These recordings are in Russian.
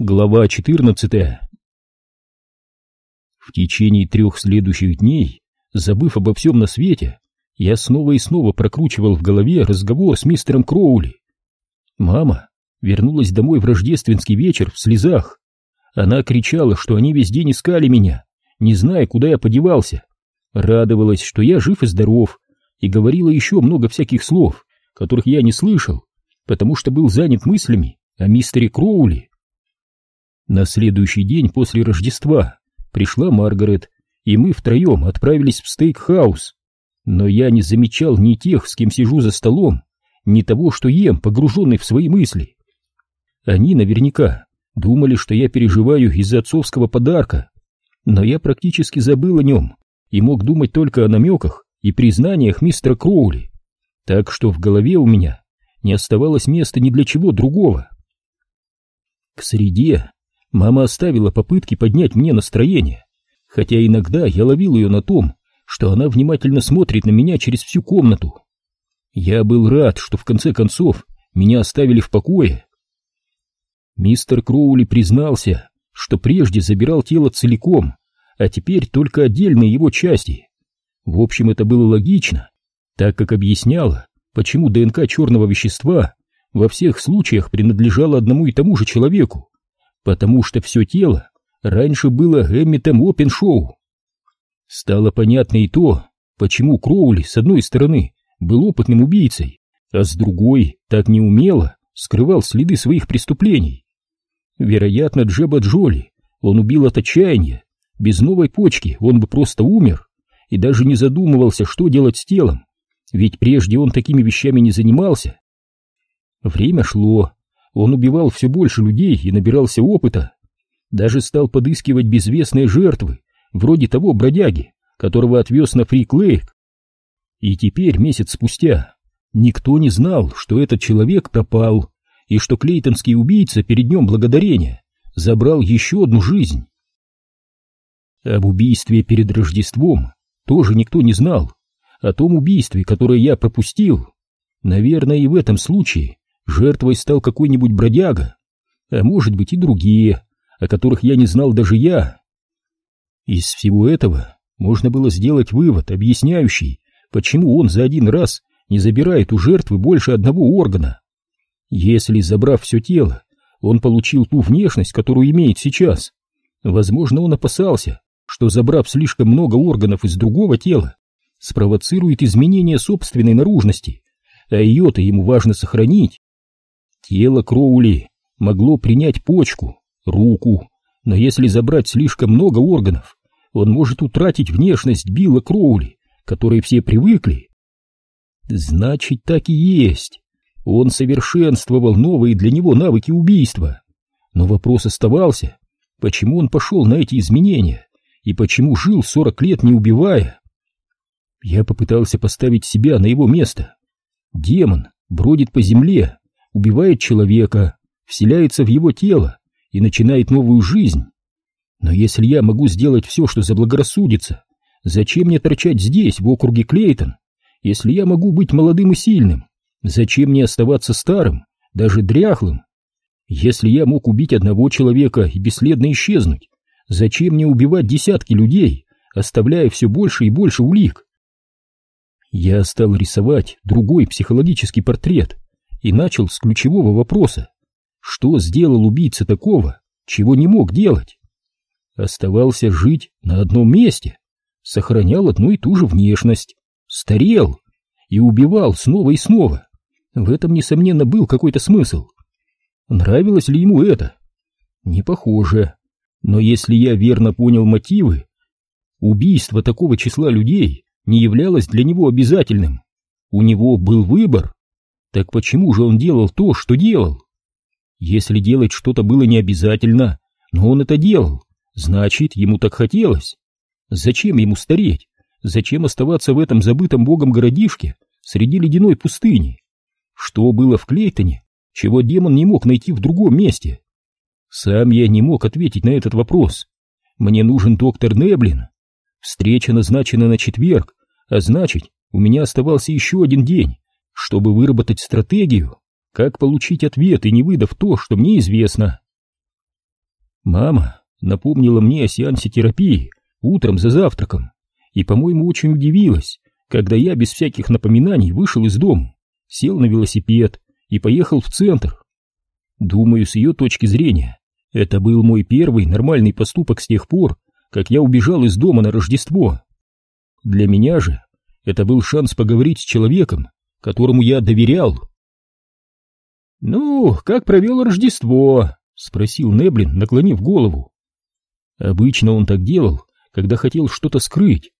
Глава 14 В течение трех следующих дней, забыв обо всем на свете, я снова и снова прокручивал в голове разговор с мистером Кроули. Мама вернулась домой в рождественский вечер в слезах. Она кричала, что они весь день искали меня, не зная, куда я подевался. Радовалась, что я жив и здоров, и говорила еще много всяких слов, которых я не слышал, потому что был занят мыслями о мистере Кроули. На следующий день после Рождества пришла Маргарет, и мы втроем отправились в стейк-хаус. Но я не замечал ни тех, с кем сижу за столом, ни того, что ем, погруженный в свои мысли. Они наверняка думали, что я переживаю из-за отцовского подарка, но я практически забыл о нем и мог думать только о намеках и признаниях мистера Кроули, так что в голове у меня не оставалось места ни для чего другого. К среде Мама оставила попытки поднять мне настроение, хотя иногда я ловил ее на том, что она внимательно смотрит на меня через всю комнату. Я был рад, что в конце концов меня оставили в покое. Мистер Кроули признался, что прежде забирал тело целиком, а теперь только отдельные его части. В общем, это было логично, так как объясняло, почему ДНК черного вещества во всех случаях принадлежало одному и тому же человеку потому что все тело раньше было Эмметом Опеншоу. Стало понятно и то, почему Кроули с одной стороны был опытным убийцей, а с другой так неумело скрывал следы своих преступлений. Вероятно, Джеба Джоли он убил от отчаяния, без новой почки он бы просто умер и даже не задумывался, что делать с телом, ведь прежде он такими вещами не занимался. Время шло, он убивал все больше людей и набирался опыта. Даже стал подыскивать безвестные жертвы, вроде того бродяги, которого отвез на Фрик-Лейк. И теперь, месяц спустя, никто не знал, что этот человек пропал, и что клейтонский убийца перед днем благодарения забрал еще одну жизнь. Об убийстве перед Рождеством тоже никто не знал, о том убийстве, которое я пропустил. Наверное, и в этом случае жертвой стал какой-нибудь бродяга, а может быть и другие, о которых я не знал даже я. Из всего этого можно было сделать вывод, объясняющий, почему он за один раз не забирает у жертвы больше одного органа. Если, забрав все тело, он получил ту внешность, которую имеет сейчас, возможно, он опасался, что, забрав слишком много органов из другого тела, спровоцирует изменение собственной наружности, а ее-то ему важно сохранить. Тело Кроули могло принять почку, руку, но если забрать слишком много органов, он может утратить внешность Билла Кроули, которой все привыкли. Значит, так и есть. Он совершенствовал новые для него навыки убийства. Но вопрос оставался, почему он пошел на эти изменения и почему жил сорок лет не убивая. Я попытался поставить себя на его место. Демон бродит по земле, убивает человека, вселяется в его тело и начинает новую жизнь. Но если я могу сделать все, что заблагорассудится, зачем мне торчать здесь, в округе Клейтон? Если я могу быть молодым и сильным, зачем мне оставаться старым, даже дряхлым? Если я мог убить одного человека и бесследно исчезнуть, зачем мне убивать десятки людей, оставляя все больше и больше улик? Я стал рисовать другой психологический портрет, и начал с ключевого вопроса. Что сделал убийца такого, чего не мог делать? Оставался жить на одном месте, сохранял одну и ту же внешность, старел и убивал снова и снова. В этом, несомненно, был какой-то смысл. Нравилось ли ему это? Не похоже. Но если я верно понял мотивы, убийство такого числа людей не являлось для него обязательным. У него был выбор. Так почему же он делал то, что делал? Если делать что-то было не обязательно, но он это делал, значит, ему так хотелось. Зачем ему стареть? Зачем оставаться в этом забытом богом городишке среди ледяной пустыни? Что было в Клейтоне, чего демон не мог найти в другом месте? Сам я не мог ответить на этот вопрос. Мне нужен доктор Неблин. Встреча назначена на четверг, а значит, у меня оставался еще один день, чтобы выработать стратегию, как получить ответ и не выдав то, что мне известно. Мама напомнила мне о сеансе терапии утром за завтраком и, по-моему, очень удивилась, когда я без всяких напоминаний вышел из дома, сел на велосипед и поехал в центр. Думаю, с ее точки зрения, это был мой первый нормальный поступок с тех пор, как я убежал из дома на Рождество. Для меня же это был шанс поговорить с человеком, которому я доверял. «Ну, как провел Рождество?» — спросил Неблин, наклонив голову. Обычно он так делал, когда хотел что-то скрыть.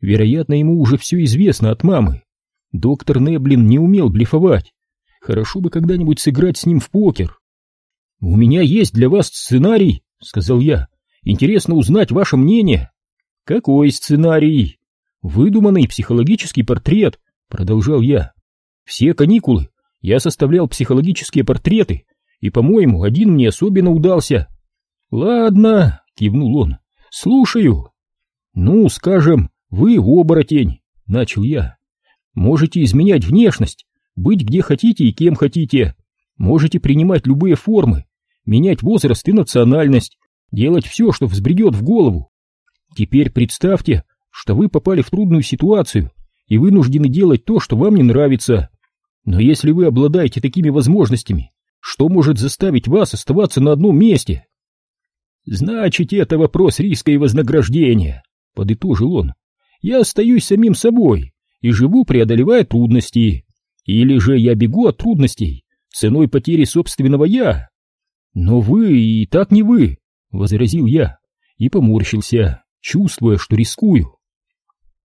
Вероятно, ему уже все известно от мамы. Доктор Неблин не умел блефовать. Хорошо бы когда-нибудь сыграть с ним в покер. «У меня есть для вас сценарий», — сказал я. «Интересно узнать ваше мнение». «Какой сценарий?» «Выдуманный психологический портрет», — продолжал я. «Все каникулы я составлял психологические портреты, и, по-моему, один мне особенно удался». «Ладно», — кивнул он, — «слушаю». «Ну, скажем, вы оборотень», — начал я. «Можете изменять внешность, быть где хотите и кем хотите. Можете принимать любые формы, менять возраст и национальность, делать все, что взбредет в голову. Теперь представьте, что вы попали в трудную ситуацию и вынуждены делать то, что вам не нравится. Но если вы обладаете такими возможностями, что может заставить вас оставаться на одном месте? Значит, это вопрос риска и вознаграждения, подытожил он. Я остаюсь самим собой и живу, преодолевая трудности. Или же я бегу от трудностей ценой потери собственного «я». Но вы и так не вы, возразил я и поморщился, чувствуя, что рискую.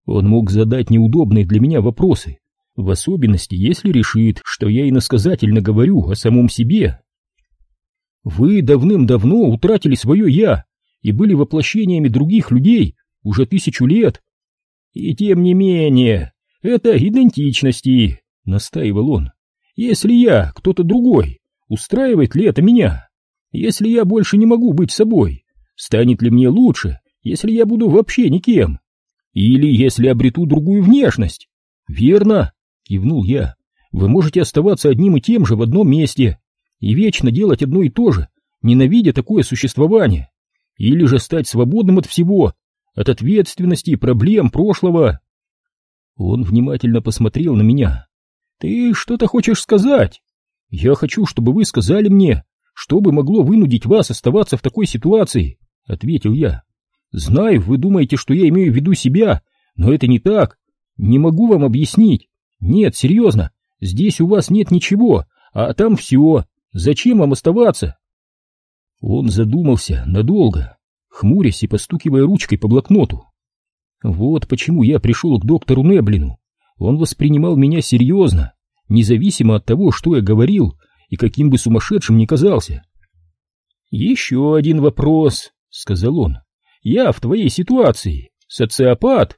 Он мог задать неудобные для меня вопросы, в особенности, если решит, что я иносказательно говорю о самом себе. Вы давным-давно утратили свое «я» и были воплощениями других людей уже тысячу лет. И тем не менее, это идентичности, — настаивал он. Если я кто-то другой, устраивает ли это меня? Если я больше не могу быть собой, станет ли мне лучше, если я буду вообще никем? Или если обрету другую внешность? Верно, кивнул я. Вы можете оставаться одним и тем же в одном месте и вечно делать одно и то же, ненавидя такое существование. Или же стать свободным от всего, от ответственности и проблем прошлого. Он внимательно посмотрел на меня. Ты что-то хочешь сказать? Я хочу, чтобы вы сказали мне, что бы могло вынудить вас оставаться в такой ситуации, ответил я. Знаю, вы думаете, что я имею в виду себя, но это не так. Не могу вам объяснить. Нет, серьезно, здесь у вас нет ничего, а там все. Зачем вам оставаться? Он задумался надолго, хмурясь и постукивая ручкой по блокноту. Вот почему я пришел к доктору Неблину. Он воспринимал меня серьезно, независимо от того, что я говорил и каким бы сумасшедшим ни казался. «Еще один вопрос», — сказал он. Я в твоей ситуации социопат.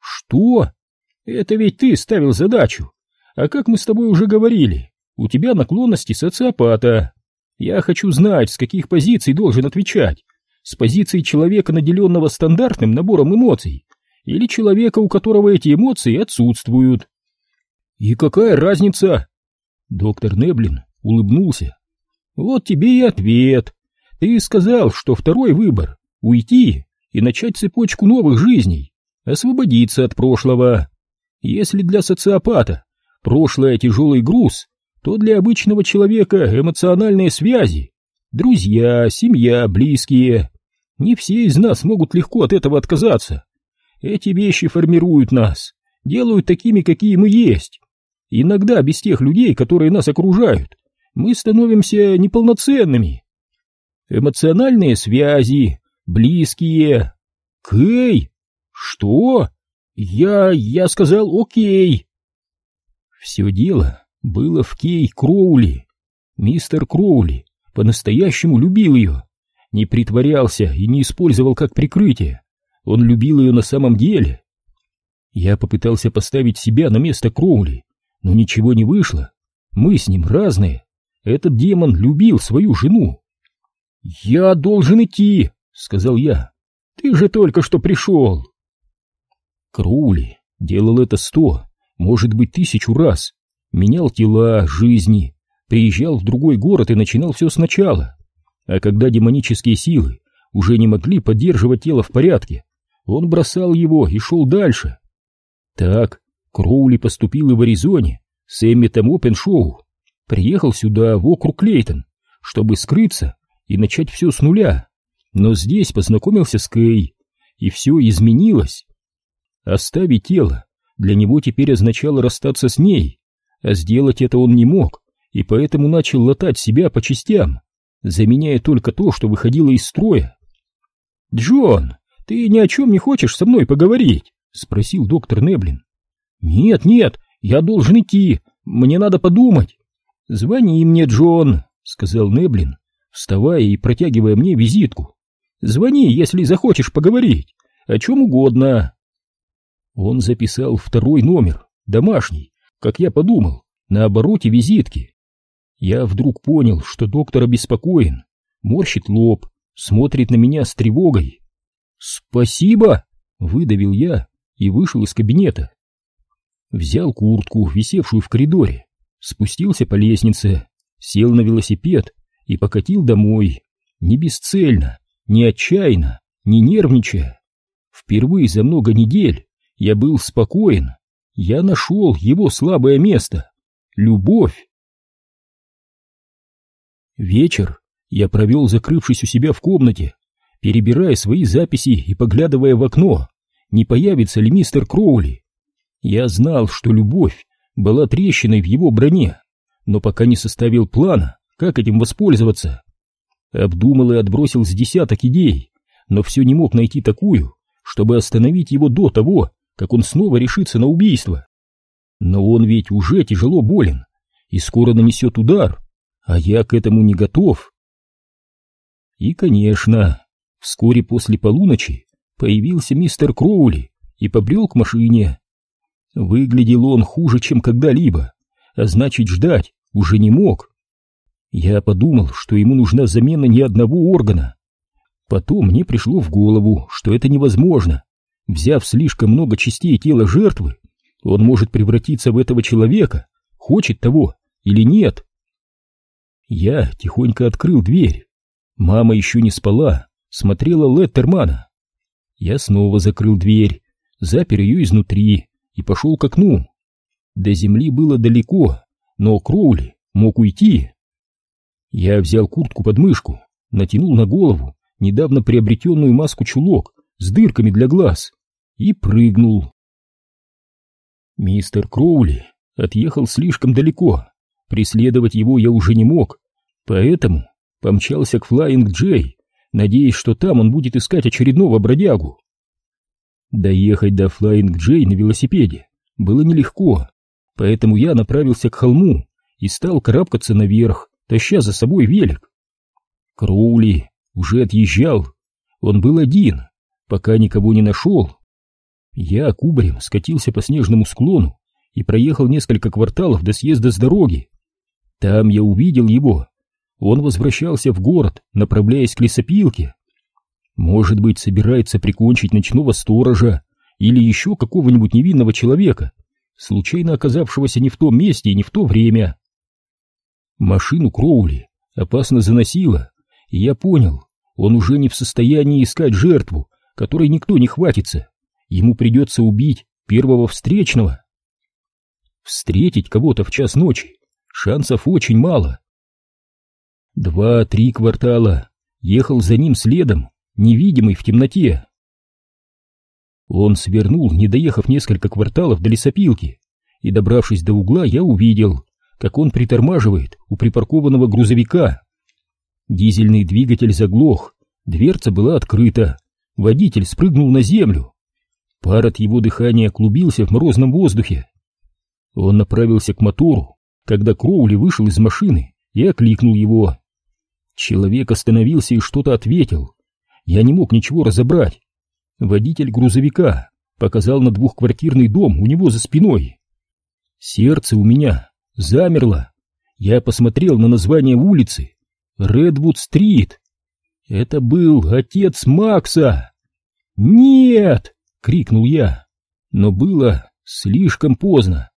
Что? Это ведь ты ставил задачу. А как мы с тобой уже говорили, у тебя наклонности социопата. Я хочу знать, с каких позиций должен отвечать. С позиции человека, наделенного стандартным набором эмоций, или человека, у которого эти эмоции отсутствуют. И какая разница? Доктор Неблин улыбнулся. Вот тебе и ответ. Ты сказал, что второй выбор уйти и начать цепочку новых жизней, освободиться от прошлого. Если для социопата прошлое тяжелый груз, то для обычного человека эмоциональные связи, друзья, семья, близкие. Не все из нас могут легко от этого отказаться. Эти вещи формируют нас, делают такими, какие мы есть. Иногда без тех людей, которые нас окружают, мы становимся неполноценными. Эмоциональные связи, близкие. Кей? Что? Я... я сказал окей. Все дело было в Кей Кроули. Мистер Кроули по-настоящему любил ее. Не притворялся и не использовал как прикрытие. Он любил ее на самом деле. Я попытался поставить себя на место Кроули, но ничего не вышло. Мы с ним разные. Этот демон любил свою жену. «Я должен идти», — сказал я. «Ты же только что пришел!» Кроули делал это сто, может быть, тысячу раз. Менял тела, жизни, приезжал в другой город и начинал все сначала. А когда демонические силы уже не могли поддерживать тело в порядке, он бросал его и шел дальше. Так Кроули поступил и в Аризоне с Эмметом Опеншоу, приехал сюда, в округ Клейтон, чтобы скрыться и начать все с нуля, но здесь познакомился с Кей, и все изменилось. Оставить тело для него теперь означало расстаться с ней, а сделать это он не мог, и поэтому начал латать себя по частям, заменяя только то, что выходило из строя. «Джон, ты ни о чем не хочешь со мной поговорить?» — спросил доктор Неблин. «Нет, нет, я должен идти, мне надо подумать». «Звони мне, Джон», — сказал Неблин, вставая и протягивая мне визитку. «Звони, если захочешь поговорить, о чем угодно». Он записал второй номер, домашний, как я подумал, на обороте визитки. Я вдруг понял, что доктор обеспокоен, морщит лоб, смотрит на меня с тревогой. «Спасибо!» — выдавил я и вышел из кабинета. Взял куртку, висевшую в коридоре, спустился по лестнице, сел на велосипед и покатил домой, не бесцельно, не отчаянно, не нервничая. Впервые за много недель я был спокоен, я нашел его слабое место — любовь. Вечер я провел, закрывшись у себя в комнате, перебирая свои записи и поглядывая в окно, не появится ли мистер Кроули. Я знал, что любовь была трещиной в его броне, но пока не составил плана, как этим воспользоваться. Обдумал и отбросил с десяток идей, но все не мог найти такую, чтобы остановить его до того, как он снова решится на убийство. Но он ведь уже тяжело болен и скоро нанесет удар, а я к этому не готов. И, конечно, вскоре после полуночи появился мистер Кроули и побрел к машине. Выглядел он хуже, чем когда-либо, а значит ждать уже не мог. Я подумал, что ему нужна замена ни одного органа. Потом мне пришло в голову, что это невозможно. Взяв слишком много частей тела жертвы, он может превратиться в этого человека, хочет того или нет. Я тихонько открыл дверь. Мама еще не спала, смотрела Леттермана. Я снова закрыл дверь, запер ее изнутри и пошел к окну. До земли было далеко, но Кроули мог уйти. Я взял куртку под мышку, натянул на голову недавно приобретенную маску-чулок с дырками для глаз и прыгнул. Мистер Кроули отъехал слишком далеко, преследовать его я уже не мог, поэтому помчался к Флаинг Джей, надеясь, что там он будет искать очередного бродягу. Доехать до Флаинг Джей на велосипеде было нелегко, поэтому я направился к холму и стал карабкаться наверх, таща за собой велик. Кроули уже отъезжал, он был один, пока никого не нашел. Я кубарем скатился по снежному склону и проехал несколько кварталов до съезда с дороги. Там я увидел его. Он возвращался в город, направляясь к лесопилке. Может быть, собирается прикончить ночного сторожа или еще какого-нибудь невинного человека, случайно оказавшегося не в том месте и не в то время. Машину Кроули опасно заносило, и я понял, он уже не в состоянии искать жертву, которой никто не хватится. Ему придется убить первого встречного. Встретить кого-то в час ночи шансов очень мало. Два-три квартала ехал за ним следом, невидимый в темноте. Он свернул, не доехав несколько кварталов до лесопилки, и, добравшись до угла, я увидел, как он притормаживает у припаркованного грузовика. Дизельный двигатель заглох, дверца была открыта, водитель спрыгнул на землю. Пар от его дыхания клубился в морозном воздухе. Он направился к мотору, когда Кроули вышел из машины и окликнул его. Человек остановился и что-то ответил. Я не мог ничего разобрать. Водитель грузовика показал на двухквартирный дом у него за спиной. Сердце у меня замерло. Я посмотрел на название улицы. Редвуд-стрит. Это был отец Макса. «Нет!» — крикнул я. Но было слишком поздно.